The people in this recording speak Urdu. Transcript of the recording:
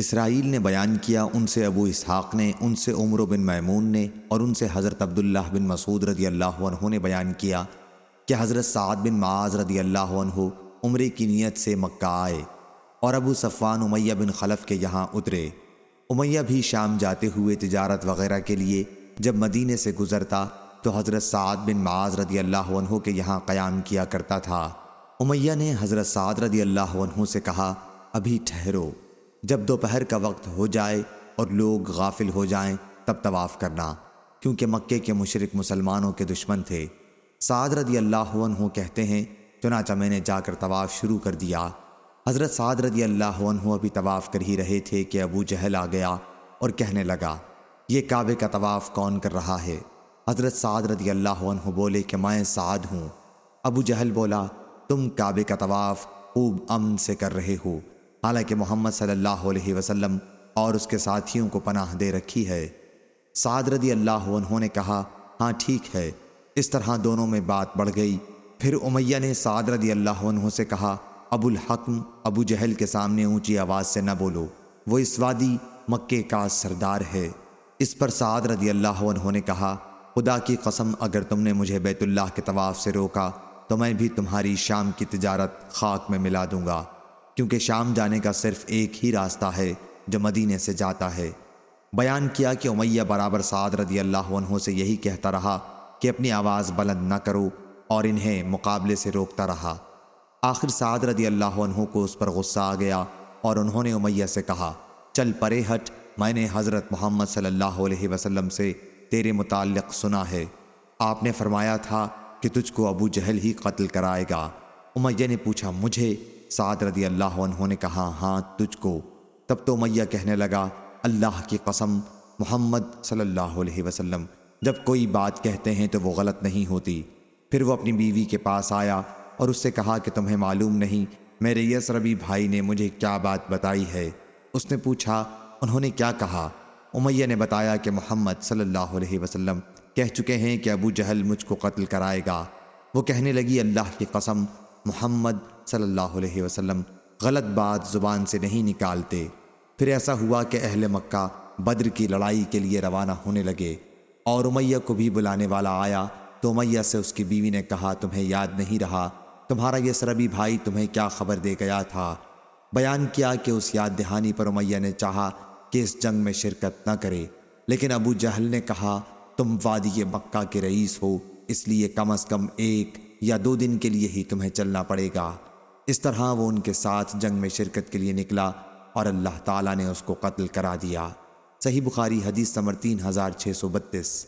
اسرائیل نے بیان کیا، ان سے ابو اسحاق نے، ان سے عمر بن میمون نے اور ان سے حضرت عبداللہ بن مسعود رضی اللہ عنہ نے بیان کیا کہ حضرت سعد بن معاذ رضی اللہ عنہ عمرے کی نیت سے مکہ آئے اور ابو صفان امیہ بن خلف کے یہاں اترے۔ امیہ بھی شام جاتے ہوئے تجارت وغیرہ کے لیے جب مدینے سے گزرتا تو حضرت سعد بن معاذ رضی اللہ عنہ کے یہاں قیام کیا کرتا تھا۔ امیہ نے حضرت سعد رضی اللہ عنہ سے کہا، ابھی ٹھہرو۔ جب دوپہر کا وقت ہو جائے اور لوگ غافل ہو جائیں، تب طواف کرنا۔ کیونکہ مکے کے مشرق مسلمانوں کے دشمن تھے۔ سعد رضی اللہ عنہ کہتے ہیں، چنانچہ میں نے جا کر طواف شروع کر دیا۔ حضرت سعد رضی اللہ عنہ ابھی طواف کر ہی رہے تھے کہ ابو جہل آ گیا اور کہنے لگا، یہ کعبے کا طواف کون کر رہا ہے؟ حضرت سعد رضی اللہ عنہ بولے کہ میں سعد ہوں۔ ابو جہل بولا، تم کعبے کا طواف خوب امن سے کر رہے ہو۔ حالانکہ محمد صلی اللہ علیہ وسلم اور اس کے ساتھیوں کو پناہ دے رکھی ہے۔ سعد رضی اللہ عنہ نے کہا ہاں ٹھیک ہے۔ اس طرح دونوں میں بات بڑھ گئی۔ پھر امیہ نے سعد رضی اللہ عنہ سے کہا، ابو الحکم، ابو جہل کے سامنے اونچی آواز سے نہ بولو۔ وہ اس وادی مکے کا سردار ہے۔ اس پر سعد رضی اللہ عنہ نے کہا، خدا کی قسم، اگر تم نے مجھے بیت اللہ کے طواف سے روکا، تو میں بھی تمہاری شام کی تجارت خاک میں ملا دوں گا۔ کیونکہ شام جانے کا صرف ایک ہی راستہ ہے جو مدینے سے جاتا ہے۔ بیان کیا کہ امیہ برابر سعد رضی اللہ عنہ سے یہی کہتا رہا کہ اپنی آواز بلند نہ کرو اور انہیں مقابلے سے روکتا رہا۔ آخر سعد رضی اللہ عنہ کو اس پر غصہ آ گیا اور انہوں نے امیہ سے کہا، چل پرے ہٹ، میں نے حضرت محمد صلی اللہ علیہ وسلم سے تیرے متعلق سنا ہے۔ آپ نے فرمایا تھا کہ تجھ کو ابو جہل ہی قتل کرائے گا۔ امیہ نے پوچھا، مجھے سعد رضی اللہ عنہ نے کہا ہاں تجھ کو. تب تو میہ کہنے لگا، اللہ کی قسم، محمد صلی اللہ علیہ وسلم، جب کوئی بات کہتے ہیں تو وہ غلط نہیں ہوتی۔ پھر وہ اپنی بیوی کے پاس آیا اور اس سے کہا کہ تمہیں معلوم نہیں، میرے یس ربی بھائی نے مجھے کیا بات بتائی ہے۔ اس نے پوچھا، انہوں نے کیا کہا؟ امیہ نے بتایا کہ محمد صلی اللہ علیہ وسلم کہہ چکے ہیں کہ ابو جہل مجھ کو قتل کرائے گا۔ وہ کہنے لگی، اللہ کی قسم محمد صلی اللہ علیہ وسلم غلط بات زبان سے نہیں نکالتے۔ پھر ایسا ہوا کہ اہل مکہ بدر کی لڑائی کے لیے روانہ ہونے لگے اور امیہ کو بھی بلانے والا آیا تو امیہ سے اس کی بیوی نے کہا، تمہیں یاد نہیں رہا، تمہارا یہ سربی بھائی تمہیں کیا خبر دے گیا تھا؟ بیان کیا کہ اس یاد دہانی پر امیہ نے چاہا کہ اس جنگ میں شرکت نہ کرے، لیکن ابو جہل نے کہا، تم وادی مکہ کے رئیس ہو، اس لیے کم از کم ایک یا دو دن کے لیے ہی تمہیں چلنا پڑے گا۔ اس طرح وہ ان کے ساتھ جنگ میں شرکت کے لیے نکلا اور اللہ تعالیٰ نے اس کو قتل کرا دیا۔ صحیح بخاری حدیث نمبر تین ہزار چھ سو بتیس۔